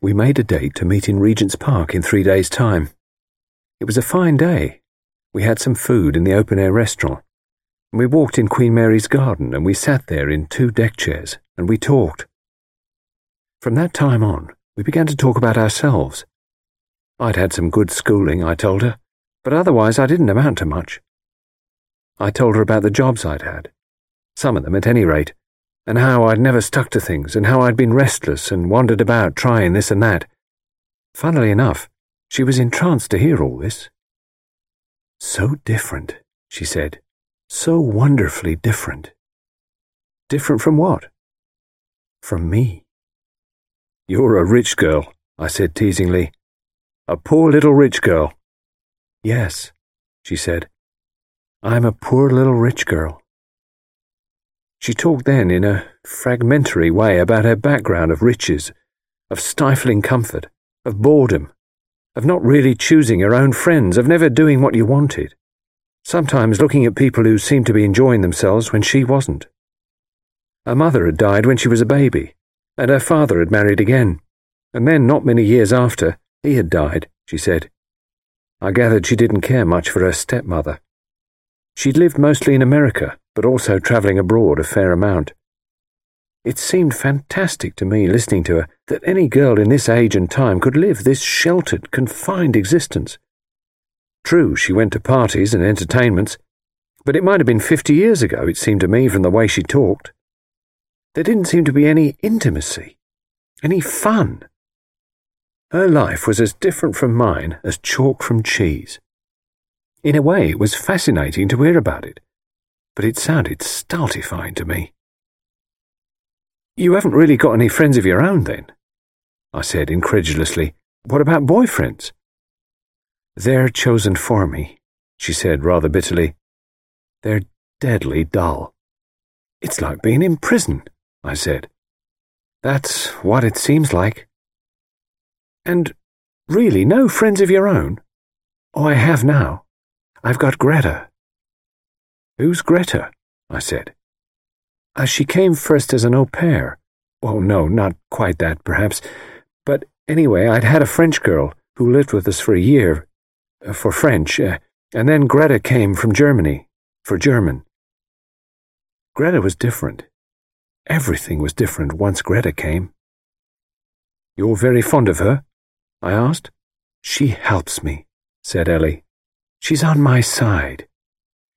we made a date to meet in Regent's Park in three days' time. It was a fine day. We had some food in the open air restaurant. We walked in Queen Mary's garden and we sat there in two deck chairs and we talked. From that time on, we began to talk about ourselves. I'd had some good schooling, I told her, but otherwise I didn't amount to much. I told her about the jobs I'd had, some of them at any rate, and how I'd never stuck to things, and how I'd been restless and wandered about trying this and that. Funnily enough, she was entranced to hear all this. So different, she said. So wonderfully different. Different from what? From me. You're a rich girl, I said teasingly. A poor little rich girl. Yes, she said. I'm a poor little rich girl. She talked then in a fragmentary way about her background of riches, of stifling comfort, of boredom, of not really choosing her own friends, of never doing what you wanted, sometimes looking at people who seemed to be enjoying themselves when she wasn't. Her mother had died when she was a baby, and her father had married again, and then, not many years after, he had died, she said. I gathered she didn't care much for her stepmother. She'd lived mostly in America, but also travelling abroad a fair amount. It seemed fantastic to me, listening to her, that any girl in this age and time could live this sheltered, confined existence. True, she went to parties and entertainments, but it might have been fifty years ago, it seemed to me, from the way she talked. There didn't seem to be any intimacy, any fun. Her life was as different from mine as chalk from cheese. In a way, it was fascinating to hear about it, but it sounded stultifying to me. You haven't really got any friends of your own, then? I said incredulously. What about boyfriends? They're chosen for me, she said rather bitterly. They're deadly dull. It's like being in prison, I said. That's what it seems like. And really, no friends of your own? Oh, I have now. I've got Greta. Who's Greta? I said. Uh, she came first as an au pair. Well, no, not quite that, perhaps. But anyway, I'd had a French girl who lived with us for a year, uh, for French, uh, and then Greta came from Germany, for German. Greta was different. Everything was different once Greta came. You're very fond of her? I asked. She helps me, said Ellie. She's on my side.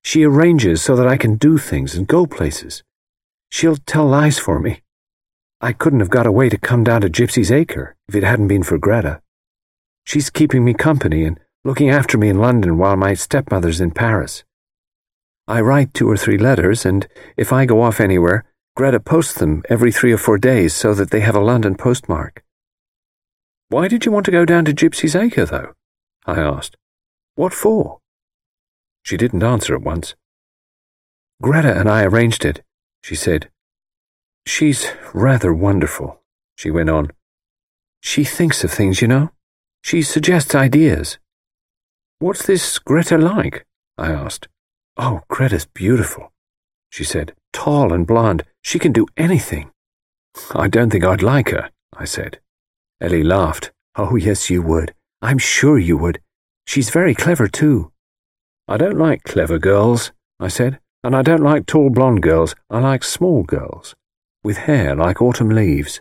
She arranges so that I can do things and go places. She'll tell lies for me. I couldn't have got away to come down to Gypsy's Acre if it hadn't been for Greta. She's keeping me company and looking after me in London while my stepmother's in Paris. I write two or three letters, and if I go off anywhere, Greta posts them every three or four days so that they have a London postmark. Why did you want to go down to Gypsy's Acre, though? I asked. What for? She didn't answer at once. Greta and I arranged it, she said. She's rather wonderful, she went on. She thinks of things, you know. She suggests ideas. What's this Greta like? I asked. Oh, Greta's beautiful, she said. Tall and blonde. She can do anything. I don't think I'd like her, I said. Ellie laughed. Oh, yes, you would. I'm sure you would. She's very clever, too. I don't like clever girls, I said, and I don't like tall blonde girls. I like small girls, with hair like autumn leaves.